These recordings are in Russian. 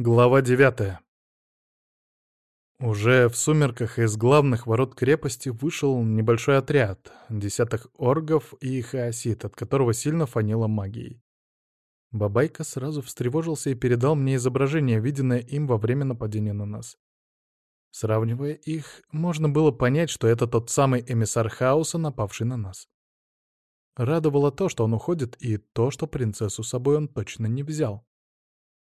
Глава девятая. Уже в сумерках из главных ворот крепости вышел небольшой отряд, десяток оргов и хаосит, от которого сильно фанило магией. Бабайка сразу встревожился и передал мне изображение, виденное им во время нападения на нас. Сравнивая их, можно было понять, что это тот самый эмиссар хаоса, напавший на нас. Радовало то, что он уходит, и то, что принцессу с собой он точно не взял.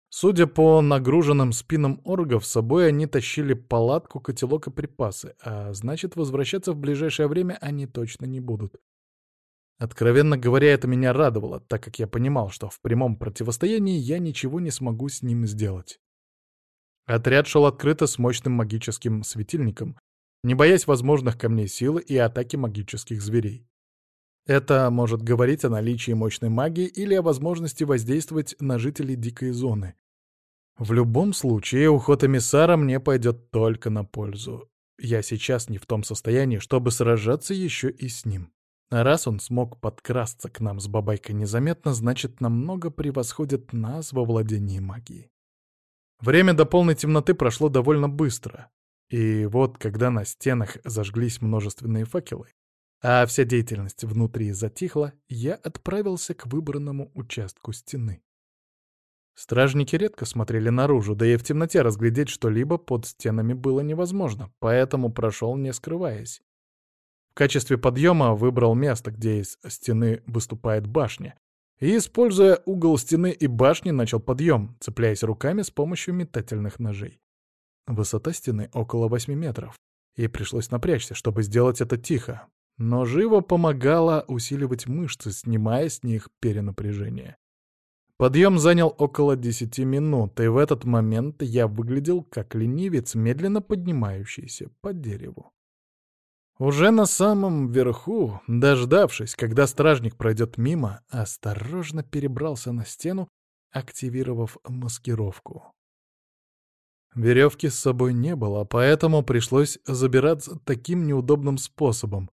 Судя по нагруженным спинам оргов, с собой они тащили палатку, котелок и припасы, а значит, возвращаться в ближайшее время они точно не будут. Откровенно говоря, это меня радовало, так как я понимал, что в прямом противостоянии я ничего не смогу с ним сделать. Отряд шел открыто с мощным магическим светильником, не боясь возможных камней силы и атаки магических зверей. Это может говорить о наличии мощной магии или о возможности воздействовать на жителей дикой зоны. В любом случае, уход эмиссара мне пойдет только на пользу. Я сейчас не в том состоянии, чтобы сражаться еще и с ним. Раз он смог подкрасться к нам с бабайкой незаметно, значит, намного превосходит нас во владении магией. Время до полной темноты прошло довольно быстро. И вот, когда на стенах зажглись множественные факелы, а вся деятельность внутри затихла, я отправился к выбранному участку стены. Стражники редко смотрели наружу, да и в темноте разглядеть что-либо под стенами было невозможно, поэтому прошел не скрываясь. В качестве подъема выбрал место, где из стены выступает башня, и, используя угол стены и башни, начал подъем, цепляясь руками с помощью метательных ножей. Высота стены около 8 метров, и пришлось напрячься, чтобы сделать это тихо, но живо помогало усиливать мышцы, снимая с них перенапряжение. Подъем занял около десяти минут, и в этот момент я выглядел как ленивец, медленно поднимающийся по дереву. Уже на самом верху, дождавшись, когда стражник пройдет мимо, осторожно перебрался на стену, активировав маскировку. Веревки с собой не было, поэтому пришлось забираться таким неудобным способом,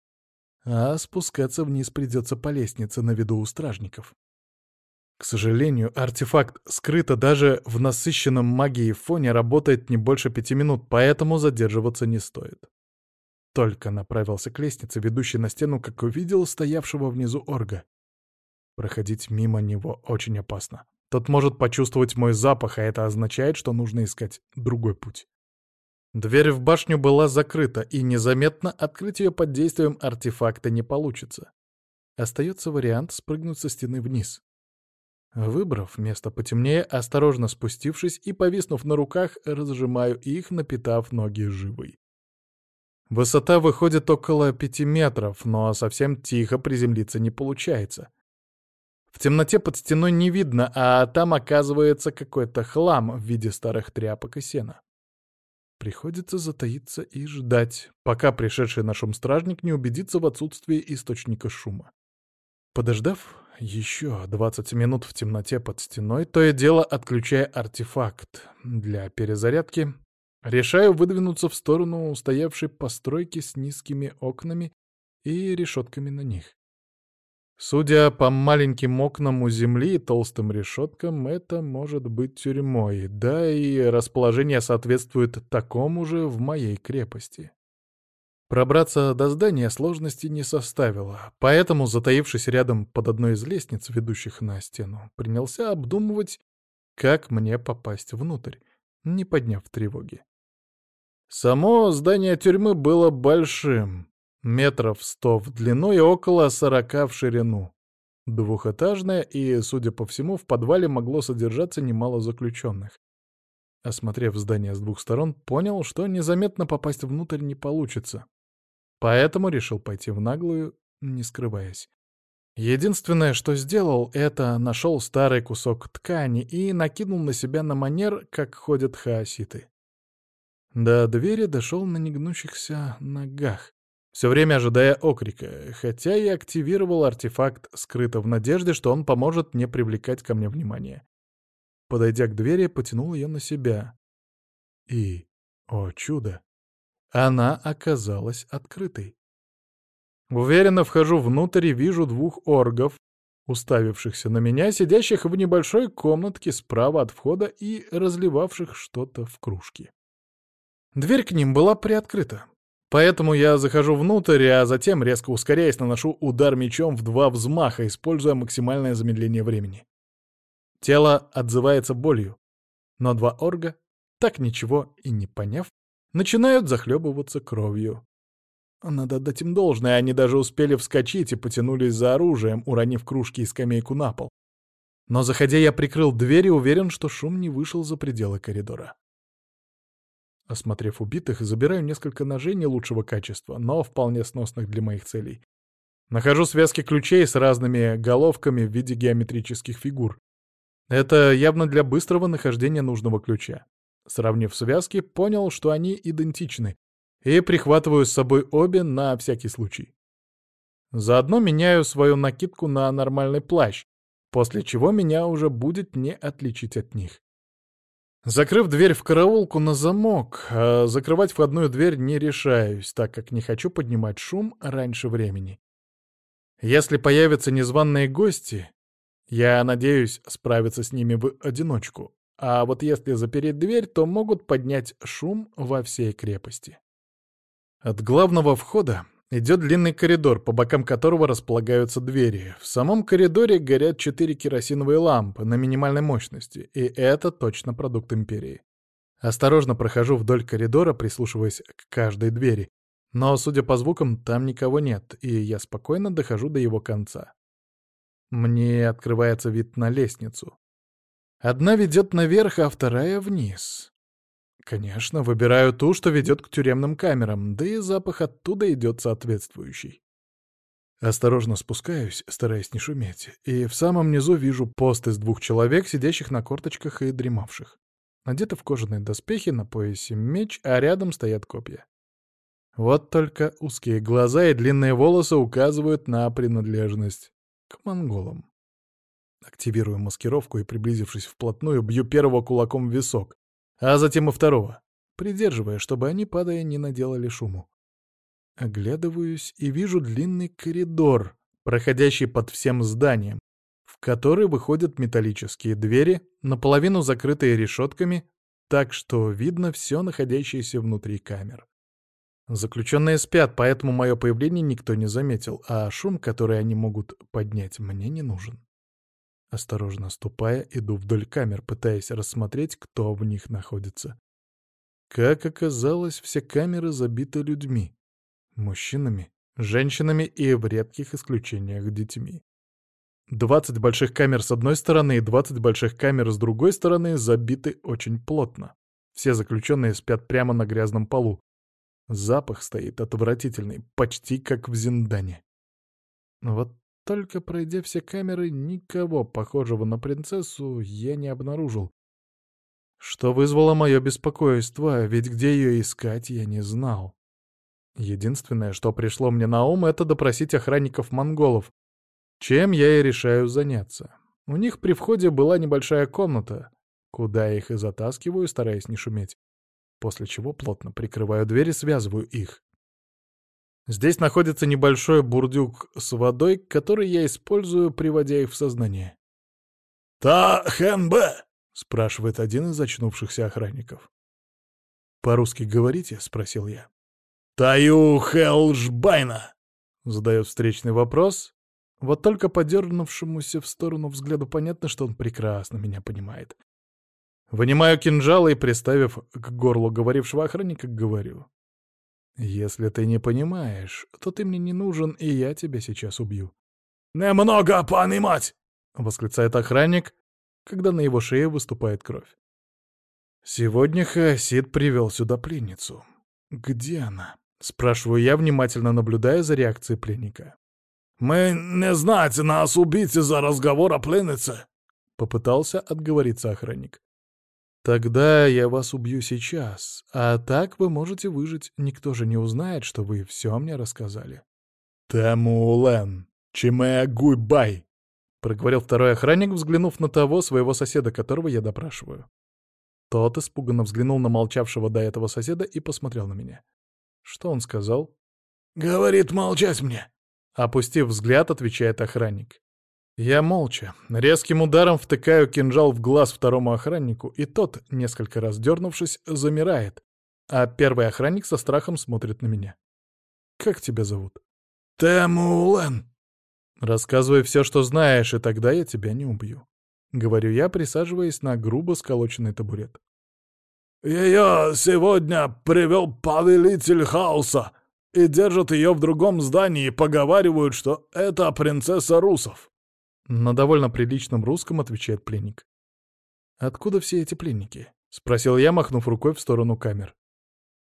а спускаться вниз придется по лестнице на виду у стражников. К сожалению, артефакт скрыто даже в насыщенном магией фоне работает не больше пяти минут, поэтому задерживаться не стоит. Только направился к лестнице, ведущей на стену, как увидел стоявшего внизу орга. Проходить мимо него очень опасно. Тот может почувствовать мой запах, а это означает, что нужно искать другой путь. Дверь в башню была закрыта, и незаметно открыть ее под действием артефакта не получится. Остается вариант спрыгнуть со стены вниз. Выбрав место потемнее, осторожно спустившись и повиснув на руках, разжимаю их, напитав ноги живой. Высота выходит около пяти метров, но совсем тихо приземлиться не получается. В темноте под стеной не видно, а там оказывается какой-то хлам в виде старых тряпок и сена. Приходится затаиться и ждать, пока пришедший на шум стражник не убедится в отсутствии источника шума. Подождав еще 20 минут в темноте под стеной, то и дело отключая артефакт для перезарядки, решаю выдвинуться в сторону стоявшей постройки с низкими окнами и решетками на них. Судя по маленьким окнам у земли и толстым решеткам, это может быть тюрьмой, да и расположение соответствует такому же в моей крепости. Пробраться до здания сложности не составило, поэтому, затаившись рядом под одной из лестниц, ведущих на стену, принялся обдумывать, как мне попасть внутрь, не подняв тревоги. Само здание тюрьмы было большим, метров сто в длину и около сорока в ширину. Двухэтажное, и, судя по всему, в подвале могло содержаться немало заключенных. Осмотрев здание с двух сторон, понял, что незаметно попасть внутрь не получится. Поэтому решил пойти в наглую, не скрываясь. Единственное, что сделал, это нашел старый кусок ткани и накинул на себя на манер, как ходят хаоситы. До двери дошел на негнущихся ногах, все время ожидая окрика, хотя и активировал артефакт скрыто в надежде, что он поможет не привлекать ко мне внимания. Подойдя к двери, потянул ее на себя. И, о чудо, она оказалась открытой. Уверенно вхожу внутрь и вижу двух оргов, уставившихся на меня, сидящих в небольшой комнатке справа от входа и разливавших что-то в кружки. Дверь к ним была приоткрыта. Поэтому я захожу внутрь, а затем, резко ускоряясь, наношу удар мечом в два взмаха, используя максимальное замедление времени. Тело отзывается болью, но два орга, так ничего и не поняв, начинают захлебываться кровью. Надо отдать им должное, они даже успели вскочить и потянулись за оружием, уронив кружки и скамейку на пол. Но заходя, я прикрыл дверь и уверен, что шум не вышел за пределы коридора. Осмотрев убитых, забираю несколько ножей не лучшего качества, но вполне сносных для моих целей. Нахожу связки ключей с разными головками в виде геометрических фигур. Это явно для быстрого нахождения нужного ключа. Сравнив связки, понял, что они идентичны, и прихватываю с собой обе на всякий случай. Заодно меняю свою накидку на нормальный плащ, после чего меня уже будет не отличить от них. Закрыв дверь в караулку на замок, а закрывать входную дверь не решаюсь, так как не хочу поднимать шум раньше времени. Если появятся незваные гости, я надеюсь справиться с ними в одиночку, а вот если запереть дверь, то могут поднять шум во всей крепости. От главного входа идет длинный коридор, по бокам которого располагаются двери. В самом коридоре горят четыре керосиновые лампы на минимальной мощности, и это точно продукт Империи. Осторожно прохожу вдоль коридора, прислушиваясь к каждой двери. Но, судя по звукам, там никого нет, и я спокойно дохожу до его конца. Мне открывается вид на лестницу. Одна ведет наверх, а вторая — вниз. Конечно, выбираю ту, что ведет к тюремным камерам, да и запах оттуда идет соответствующий. Осторожно спускаюсь, стараясь не шуметь, и в самом низу вижу пост из двух человек, сидящих на корточках и дремавших. Одеты в кожаные доспехи, на поясе меч, а рядом стоят копья. Вот только узкие глаза и длинные волосы указывают на принадлежность к монголам. Активирую маскировку и, приблизившись вплотную, бью первого кулаком в висок, а затем и второго, придерживая, чтобы они, падая, не наделали шуму. Оглядываюсь и вижу длинный коридор, проходящий под всем зданием, в который выходят металлические двери, наполовину закрытые решетками, так что видно все находящееся внутри камер. Заключенные спят, поэтому мое появление никто не заметил, а шум, который они могут поднять, мне не нужен. Осторожно ступая, иду вдоль камер, пытаясь рассмотреть, кто в них находится. Как оказалось, все камеры забиты людьми. Мужчинами, женщинами и в редких исключениях детьми. Двадцать больших камер с одной стороны и двадцать больших камер с другой стороны забиты очень плотно. Все заключенные спят прямо на грязном полу. Запах стоит отвратительный, почти как в Зиндане. Вот только пройдя все камеры, никого похожего на принцессу я не обнаружил. Что вызвало мое беспокойство, ведь где ее искать, я не знал. Единственное, что пришло мне на ум, это допросить охранников монголов, чем я и решаю заняться. У них при входе была небольшая комната, куда я их и затаскиваю, стараясь не шуметь, после чего плотно прикрываю дверь и связываю их. Здесь находится небольшой бурдюк с водой, который я использую, приводя их в сознание. «Та хэнбэ?» — спрашивает один из очнувшихся охранников. «По-русски говорите?» — спросил я. «Таю хэлжбайна!» — задает встречный вопрос. Вот только подернувшемуся в сторону взгляду понятно, что он прекрасно меня понимает. Вынимаю кинжал и, приставив к горлу говорившего охранника, говорю. «Если ты не понимаешь, то ты мне не нужен, и я тебя сейчас убью». «Немного понимать!» — восклицает охранник, когда на его шее выступает кровь. «Сегодня Хасид привел сюда пленницу. Где она?» — спрашиваю я, внимательно наблюдая за реакцией пленника. «Мы не знаете нас убить из-за разговора пленницы», — попытался отговориться охранник. Тогда я вас убью сейчас, а так вы можете выжить, никто же не узнает, что вы все мне рассказали. «Тамулен, чимея гуйбай!» — проговорил второй охранник, взглянув на того своего соседа, которого я допрашиваю. Тот испуганно взглянул на молчавшего до этого соседа и посмотрел на меня. Что он сказал? «Говорит молчать мне!» Опустив взгляд, отвечает охранник. Я молча, резким ударом втыкаю кинжал в глаз второму охраннику, и тот, несколько раз дернувшись, замирает, а первый охранник со страхом смотрит на меня. «Как тебя зовут?» «Тэмулен». «Рассказывай все, что знаешь, и тогда я тебя не убью», — говорю я, присаживаясь на грубо сколоченный табурет. «Ее сегодня привел повелитель хаоса и держат ее в другом здании и поговаривают, что это принцесса русов». На довольно приличном русском отвечает пленник. «Откуда все эти пленники?» — спросил я, махнув рукой в сторону камер.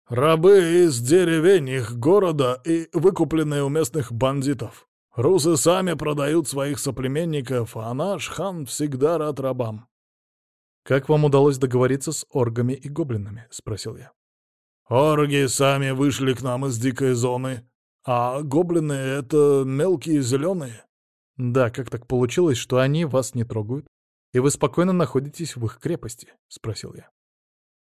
«Рабы из деревень их города и выкупленные у местных бандитов. Русы сами продают своих соплеменников, а наш хан всегда рад рабам». «Как вам удалось договориться с оргами и гоблинами?» — спросил я. «Орги сами вышли к нам из дикой зоны, а гоблины — это мелкие зеленые. «Да, как так получилось, что они вас не трогают, и вы спокойно находитесь в их крепости?» — спросил я.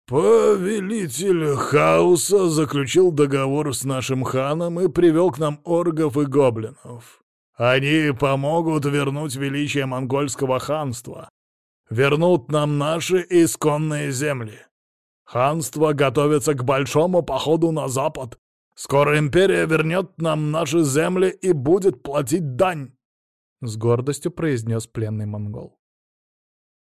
«Повелитель хаоса заключил договор с нашим ханом и привел к нам оргов и гоблинов. Они помогут вернуть величие монгольского ханства, вернут нам наши исконные земли. Ханство готовится к большому походу на запад. Скоро империя вернет нам наши земли и будет платить дань. — с гордостью произнес пленный монгол.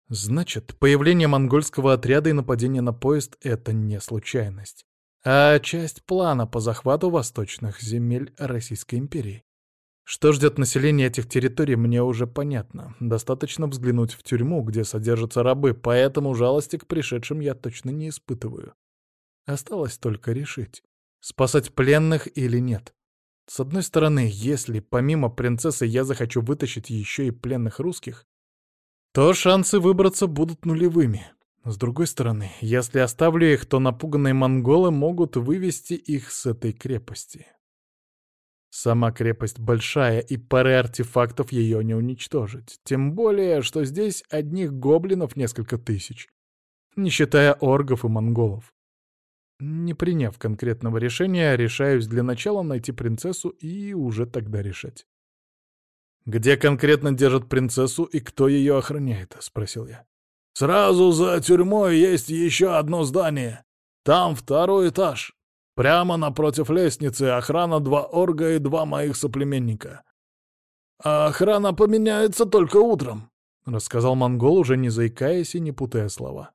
Значит, появление монгольского отряда и нападение на поезд — это не случайность, а часть плана по захвату восточных земель Российской империи. Что ждет население этих территорий, мне уже понятно. Достаточно взглянуть в тюрьму, где содержатся рабы, поэтому жалости к пришедшим я точно не испытываю. Осталось только решить, спасать пленных или нет. С одной стороны, если помимо принцессы я захочу вытащить еще и пленных русских, то шансы выбраться будут нулевыми. С другой стороны, если оставлю их, то напуганные монголы могут вывести их с этой крепости. Сама крепость большая, и пары артефактов ее не уничтожить. Тем более, что здесь одних гоблинов несколько тысяч, не считая оргов и монголов. Не приняв конкретного решения, решаюсь для начала найти принцессу и уже тогда решать. «Где конкретно держат принцессу и кто ее охраняет?» — спросил я. «Сразу за тюрьмой есть еще одно здание. Там второй этаж. Прямо напротив лестницы охрана два орга и два моих соплеменника. А охрана поменяется только утром», — рассказал монгол, уже не заикаясь и не путая слова.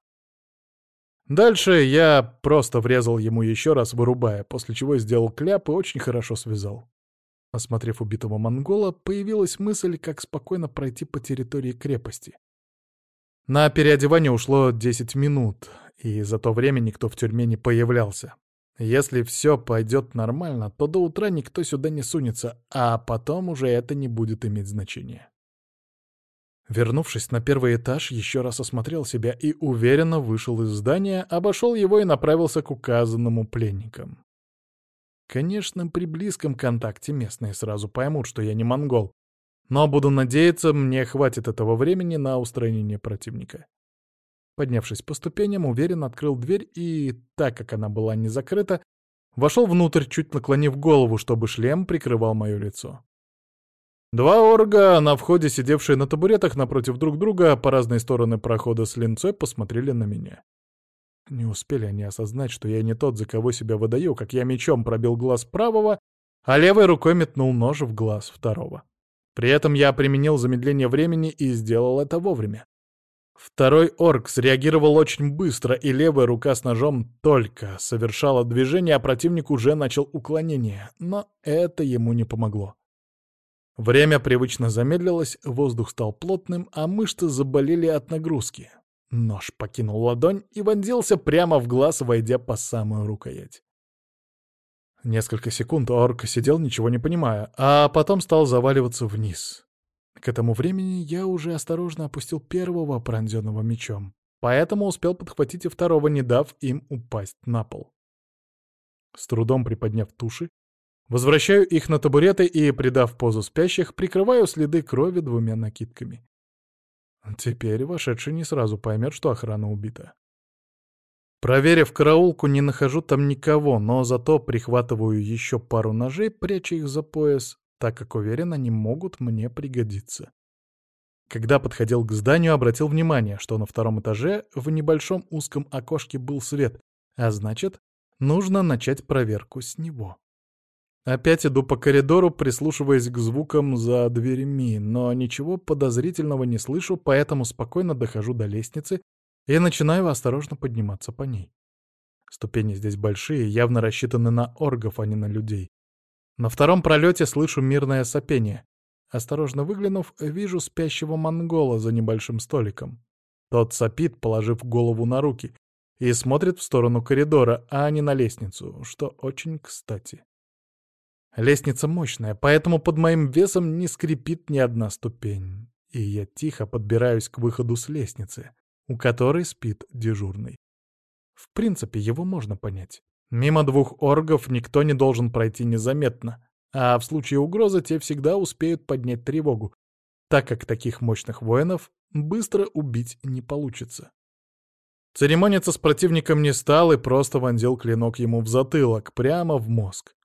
Дальше я просто врезал ему еще раз, вырубая, после чего сделал кляп и очень хорошо связал. Осмотрев убитого монгола, появилась мысль, как спокойно пройти по территории крепости. На переодевание ушло 10 минут, и за то время никто в тюрьме не появлялся. Если все пойдет нормально, то до утра никто сюда не сунется, а потом уже это не будет иметь значения. Вернувшись на первый этаж, еще раз осмотрел себя и уверенно вышел из здания, обошел его и направился к указанному пленникам. Конечно, при близком контакте местные сразу поймут, что я не монгол, но буду надеяться, мне хватит этого времени на устранение противника. Поднявшись по ступеням, уверенно открыл дверь и, так как она была не закрыта, вошел внутрь, чуть наклонив голову, чтобы шлем прикрывал мое лицо. Два орга, на входе сидевшие на табуретах напротив друг друга по разные стороны прохода с линцой, посмотрели на меня. Не успели они осознать, что я не тот, за кого себя выдаю, как я мечом пробил глаз правого, а левой рукой метнул нож в глаз второго. При этом я применил замедление времени и сделал это вовремя. Второй орк среагировал очень быстро, и левая рука с ножом только совершала движение, а противник уже начал уклонение, но это ему не помогло. Время привычно замедлилось, воздух стал плотным, а мышцы заболели от нагрузки. Нож покинул ладонь и вонзился прямо в глаз, войдя по самую рукоять. Несколько секунд орк сидел, ничего не понимая, а потом стал заваливаться вниз. К этому времени я уже осторожно опустил первого, пронзенного мечом, поэтому успел подхватить и второго, не дав им упасть на пол. С трудом приподняв туши, Возвращаю их на табуреты и, придав позу спящих, прикрываю следы крови двумя накидками. Теперь вошедший не сразу поймет, что охрана убита. Проверив караулку, не нахожу там никого, но зато прихватываю еще пару ножей, пряча их за пояс, так как уверен, они могут мне пригодиться. Когда подходил к зданию, обратил внимание, что на втором этаже в небольшом узком окошке был свет, а значит, нужно начать проверку с него. Опять иду по коридору, прислушиваясь к звукам за дверями, но ничего подозрительного не слышу, поэтому спокойно дохожу до лестницы и начинаю осторожно подниматься по ней. Ступени здесь большие, явно рассчитаны на оргов, а не на людей. На втором пролете слышу мирное сопение. Осторожно выглянув, вижу спящего монгола за небольшим столиком. Тот сопит, положив голову на руки, и смотрит в сторону коридора, а не на лестницу, что очень кстати. Лестница мощная, поэтому под моим весом не скрипит ни одна ступень, и я тихо подбираюсь к выходу с лестницы, у которой спит дежурный. В принципе, его можно понять. Мимо двух оргов никто не должен пройти незаметно, а в случае угрозы те всегда успеют поднять тревогу, так как таких мощных воинов быстро убить не получится. Церемониться с противником не стал и просто вонзил клинок ему в затылок, прямо в мозг.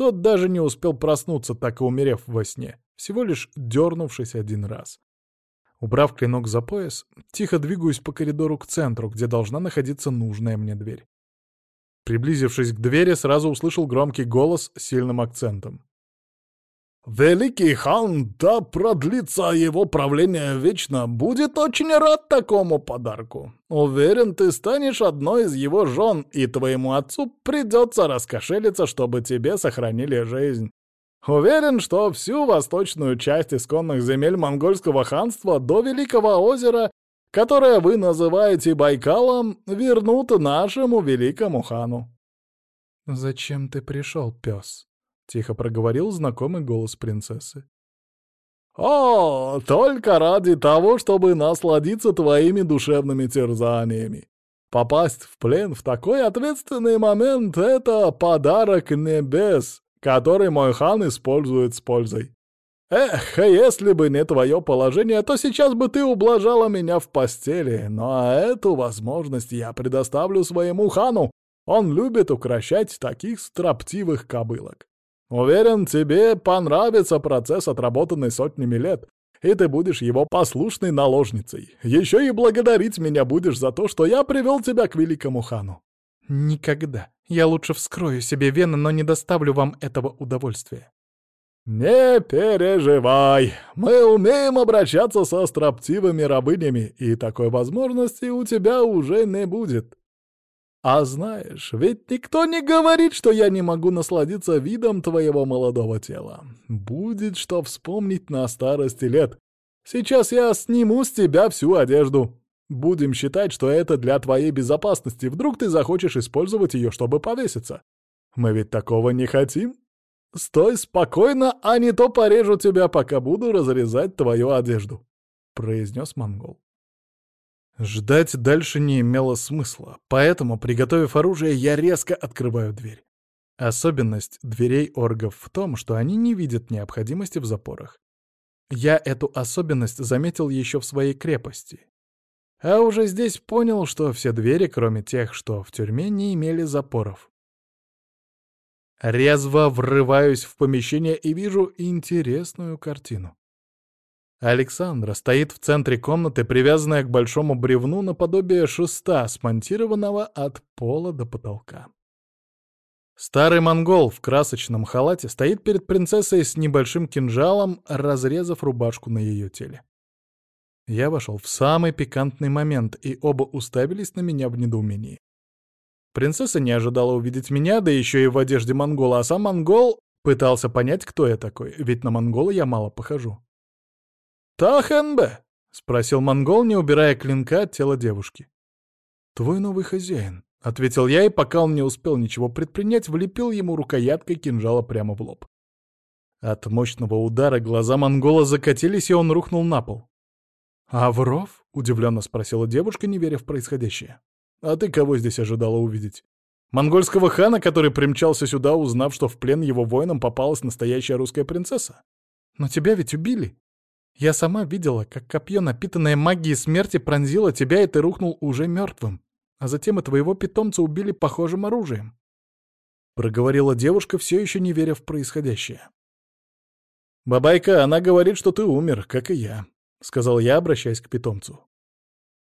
Тот даже не успел проснуться, так и умерев во сне, всего лишь дернувшись один раз. Убрав клинок за пояс, тихо двигаюсь по коридору к центру, где должна находиться нужная мне дверь. Приблизившись к двери, сразу услышал громкий голос с сильным акцентом. Великий хан, да продлится его правление вечно, будет очень рад такому подарку. Уверен, ты станешь одной из его жен, и твоему отцу придется раскошелиться, чтобы тебе сохранили жизнь. Уверен, что всю восточную часть исконных земель монгольского ханства до Великого озера, которое вы называете Байкалом, вернут нашему великому хану. «Зачем ты пришел, пес?» Тихо проговорил знакомый голос принцессы. «О, только ради того, чтобы насладиться твоими душевными терзаниями. Попасть в плен в такой ответственный момент — это подарок небес, который мой хан использует с пользой. Эх, если бы не твое положение, то сейчас бы ты ублажала меня в постели, но эту возможность я предоставлю своему хану. Он любит укращать таких строптивых кобылок. Уверен, тебе понравится процесс, отработанный сотнями лет, и ты будешь его послушной наложницей. Еще и благодарить меня будешь за то, что я привел тебя к великому хану». «Никогда. Я лучше вскрою себе вены, но не доставлю вам этого удовольствия». «Не переживай. Мы умеем обращаться со строптивыми рабынями, и такой возможности у тебя уже не будет. А знаешь, ведь никто не говорит, что я не могу насладиться видом твоего молодого тела. Будет что вспомнить на старости лет. Сейчас я сниму с тебя всю одежду. Будем считать, что это для твоей безопасности. Вдруг ты захочешь использовать ее, чтобы повеситься. Мы ведь такого не хотим. Стой спокойно, а не то порежу тебя, пока буду разрезать твою одежду», — произнес монгол. Ждать дальше не имело смысла, поэтому, приготовив оружие, я резко открываю дверь. Особенность дверей оргов в том, что они не видят необходимости в запорах. Я эту особенность заметил еще в своей крепости. А уже здесь понял, что все двери, кроме тех, что в тюрьме, не имели запоров. Резво врываюсь в помещение и вижу интересную картину. Александра стоит в центре комнаты, привязанная к большому бревну наподобие шеста, смонтированного от пола до потолка. Старый монгол в красочном халате стоит перед принцессой с небольшим кинжалом, разрезав рубашку на ее теле. Я вошел в самый пикантный момент, и оба уставились на меня в недоумении. Принцесса не ожидала увидеть меня, да еще и в одежде монгола, а сам монгол пытался понять, кто я такой, ведь на монгола я мало похожу. «Тахенбе?» — спросил монгол, не убирая клинка от тела девушки. «Твой новый хозяин», — ответил я, и пока он не успел ничего предпринять, влепил ему рукояткой кинжала прямо в лоб. От мощного удара глаза монгола закатились, и он рухнул на пол. «Авров?» — удивленно спросила девушка, не веря в происходящее. «А ты кого здесь ожидала увидеть?» «Монгольского хана, который примчался сюда, узнав, что в плен его воинам попалась настоящая русская принцесса? Но тебя ведь убили!» Я сама видела, как копье, напитанное магией смерти, пронзило тебя, и ты рухнул уже мертвым. А затем и твоего питомца убили похожим оружием. Проговорила девушка, все еще не веря в происходящее. «Бабайка, она говорит, что ты умер, как и я. — сказал я, обращаясь к питомцу.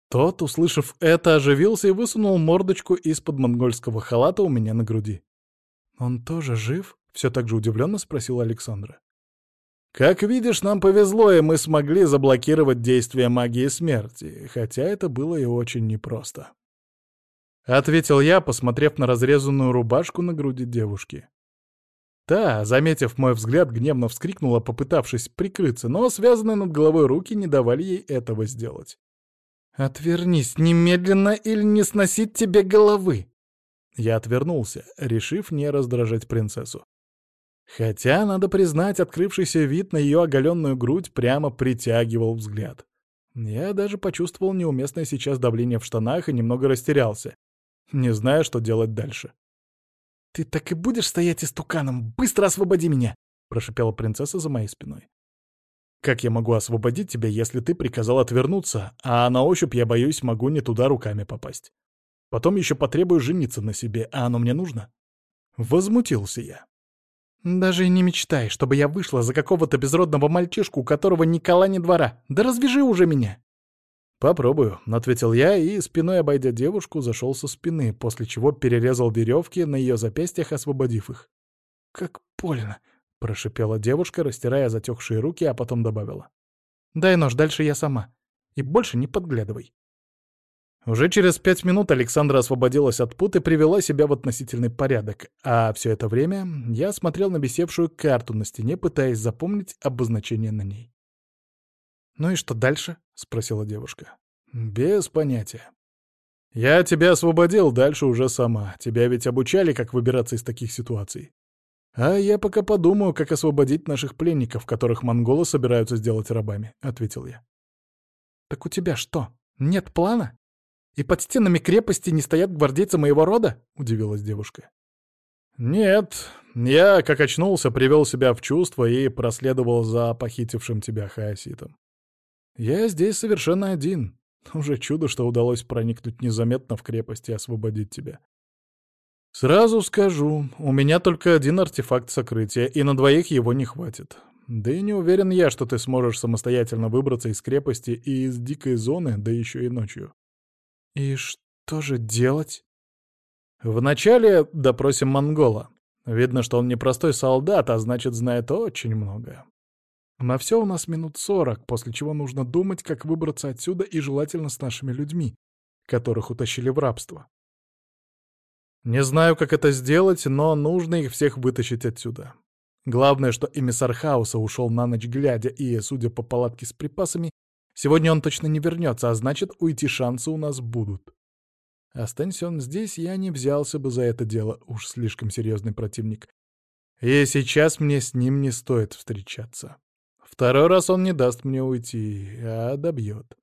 Тот, услышав это, оживился и высунул мордочку из-под монгольского халата у меня на груди. «Он тоже жив?» — все так же удивленно спросила Александра. «Как видишь, нам повезло, и мы смогли заблокировать действие магии смерти, хотя это было и очень непросто». Ответил я, посмотрев на разрезанную рубашку на груди девушки. Та, заметив мой взгляд, гневно вскрикнула, попытавшись прикрыться, но связанные над головой руки не давали ей этого сделать. «Отвернись немедленно или не сносить тебе головы!» Я отвернулся, решив не раздражать принцессу. Хотя, надо признать, открывшийся вид на ее оголенную грудь прямо притягивал взгляд. Я даже почувствовал неуместное сейчас давление в штанах и немного растерялся, не зная, что делать дальше. «Ты так и будешь стоять истуканом? Быстро освободи меня!» — прошипела принцесса за моей спиной. «Как я могу освободить тебя, если ты приказал отвернуться, а на ощупь, я боюсь, могу не туда руками попасть? Потом еще потребую жениться на себе, а оно мне нужно?» Возмутился я. «Даже не мечтай, чтобы я вышла за какого-то безродного мальчишку, у которого ни кола, ни двора. Да развяжи уже меня!» «Попробую», — ответил я и, спиной обойдя девушку, зашел со спины, после чего перерезал веревки на ее запястьях, освободив их. «Как больно!» — прошипела девушка, растирая затекшие руки, а потом добавила. «Дай нож, дальше я сама. И больше не подглядывай». Уже через пять минут Александра освободилась от пут и привела себя в относительный порядок, а все это время я смотрел на висевшую карту на стене, пытаясь запомнить обозначение на ней. «Ну и что дальше?» — спросила девушка. «Без понятия. Я тебя освободил, дальше уже сама. Тебя ведь обучали, как выбираться из таких ситуаций. А я пока подумаю, как освободить наших пленников, которых монголы собираются сделать рабами», — ответил я. «Так у тебя что, нет плана? И под стенами крепости не стоят гвардейцы моего рода?» — удивилась девушка. «Нет, я, как очнулся, привел себя в чувство и проследовал за похитившим тебя хаоситом. Я здесь совершенно один. Уже чудо, что удалось проникнуть незаметно в крепость и освободить тебя. Сразу скажу, у меня только один артефакт сокрытия, и на двоих его не хватит. Да и не уверен я, что ты сможешь самостоятельно выбраться из крепости и из дикой зоны, да еще и ночью. И что же делать? Вначале допросим монгола. Видно, что он непростой солдат, а значит, знает очень много. На все у нас минут сорок, после чего нужно думать, как выбраться отсюда и желательно с нашими людьми, которых утащили в рабство. Не знаю, как это сделать, но нужно их всех вытащить отсюда. Главное, что эмиссар Хаоса ушел на ночь глядя, и, судя по палатке с припасами, сегодня он точно не вернется, а значит, уйти шансы у нас будут. Останься он здесь, я не взялся бы за это дело, уж слишком серьезный противник. И сейчас мне с ним не стоит встречаться. Второй раз он не даст мне уйти, а добьет.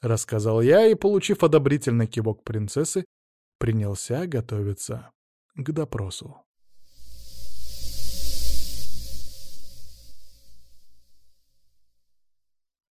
Рассказал я и, получив одобрительный кивок принцессы, принялся готовиться к допросу.